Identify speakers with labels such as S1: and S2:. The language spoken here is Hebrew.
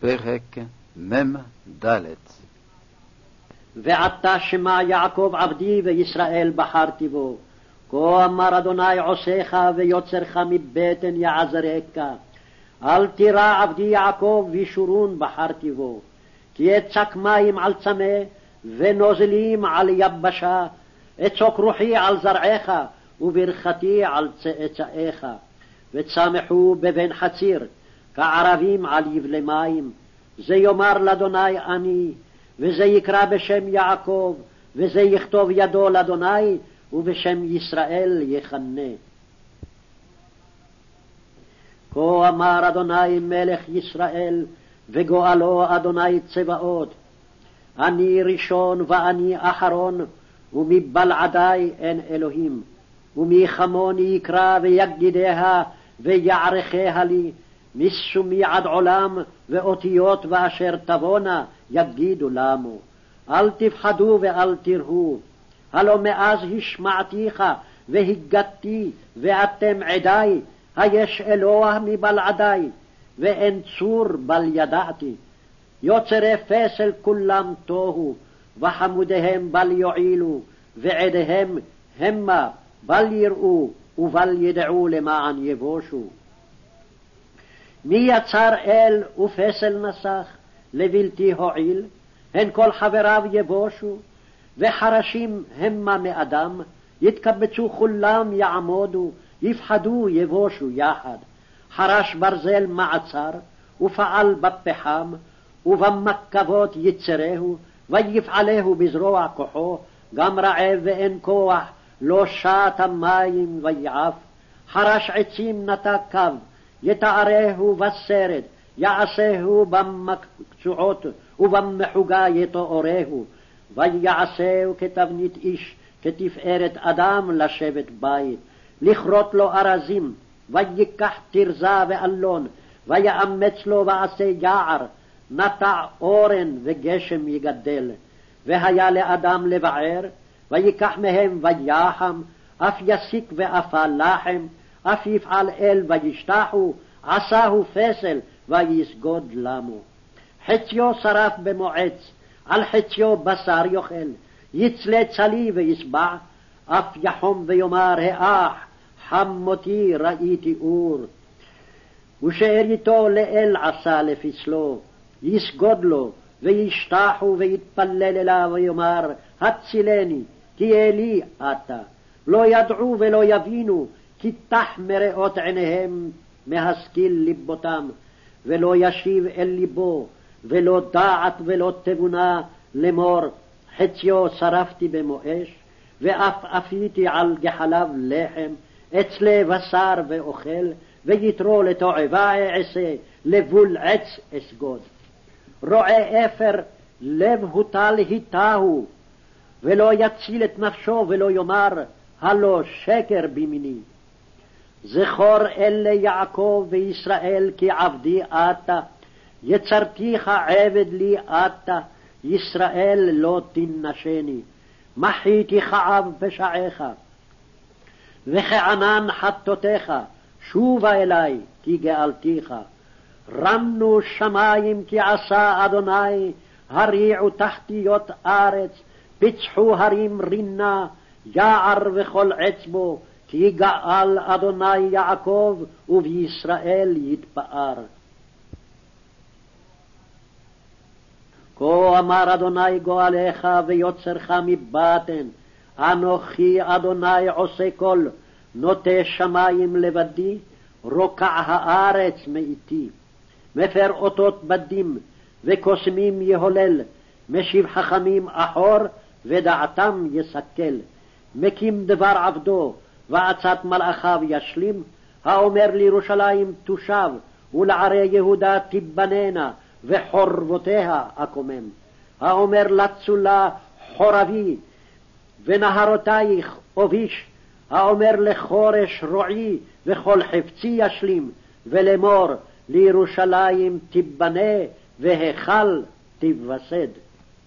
S1: פרק מ"ד
S2: ועתה שמע יעקב עבדי וישראל בחרתי בו. כה אמר אדוני עושיך ויוצרך מבטן יעזרק. אל תירא עבדי יעקב וישורון בחרתי בו. כי אצק מים על צמא ונוזלים על יבשה. אצוק רוחי על זרעך וברכתי על צאצאיך. וצמחו בבן חציר כערבים על יבלי מים. זה יאמר לאדוני אני, וזה יקרא בשם יעקב, וזה יכתוב ידו לאדוני, ובשם ישראל יכנה. כה אמר אדוני מלך ישראל, וגואלו אדוני צבאות. אני ראשון ואני אחרון, ומבלעדי אין אלוהים. ומי כמוני יקרא ויגידיה ויערכיה לי, משומי עד עולם, ואותיות ואשר תבואנה יגידו למו. אל תפחדו ואל תראו. הלא מאז השמעתיך והגדתי, ואתם עדי, היש אלוה מבלעדי, ואין צור בל ידעתי. יוצרי פסל כולם תוהו, וחמודיהם בל יועילו, ועדיהם המה בל יראו, ובל ידעו למען יבושו. מי יצר אל ופסל נסך, לבלתי הועיל, הן כל חבריו יבושו, וחרשים המה מאדם, יתקבצו כולם יעמודו, יפחדו יבושו יחד. חרש ברזל מעצר, ופעל בפחם, ובמקבות יצרהו, ויפעלהו בזרוע כוחו, גם רעב ואין כוח, לא שט המים ויעף. חרש עצים נטע קו, יתארהו בסרט, יעשהו במקצועות, ובמחוגה יתוארהו, ויעשהו כתבנית איש, כתפארת אדם לשבת בית, לכרות לו ארזים, ויקח תרזה ואלון, ויאמץ לו ועשה יער, נטע אורן וגשם יגדל. והיה לאדם לבער, ויקח מהם ויחם, אף יסיק ואפה לחם, אף יפעל אל וישתחו, עשהו פסל ויסגוד למו. חציו שרף במועץ, על חציו בשר יאכל, יצלה צלי וישבע, אף יחום ויאמר האח, חמותי ראיתי אור. ושאריתו לאל עשה לפסלו, יסגוד לו, וישתחו ויתפלל אליו ויאמר, הצילני, כי אלי אתה. לא ידעו ולא יבינו, כי תח מראות עיניהם מהשכיל ליבותם, ולא ישיב אל ליבו, ולא דעת ולא תבונה לאמור, חציו שרפתי במו אש, ואף אפיתי על גחליו לחם, אצלה בשר ואוכל, ויתרו לתועבה אעשה, לבול עץ אסגוד. רועה אפר, לב הוטל היטהו, ולא יציל את נפשו ולא יאמר, הלא שקר בימיני. זכור אלה יעקב וישראל כי עבדי אתה, יצרתיך עבד לי אתה, ישראל לא תנשני. מחיתי כעב פשעיך, וכענן חטאותיך, שובה אלי, כי גאלתיך. רמנו שמים כי עשה אדוני, הריעו תחתיות ארץ, פיצחו הרים רינה, יער וכל עץ בו, כי גאל אדוני יעקב, ובישראל יתפאר. כה אמר אדוני גואליך ויוצרך מבטן, אנוכי אדוני עושה כל, נוטה שמים לבדי, רוקע הארץ מאיתי. מפר אותות בדים, וקוסמים יהולל, משיב חכמים אחור, ודעתם יסכל. מקים דבר עבדו, ועצת מלאכיו ישלים, האומר לירושלים תושב, ולערי יהודה תיבננה, וחורבותיה אקומם. האומר לצולה חורבי, ונהרותייך אוביש, האומר לחורש רועי, וכל חפצי ישלים, ולאמור לירושלים תיבנה, והיכל תיווסד.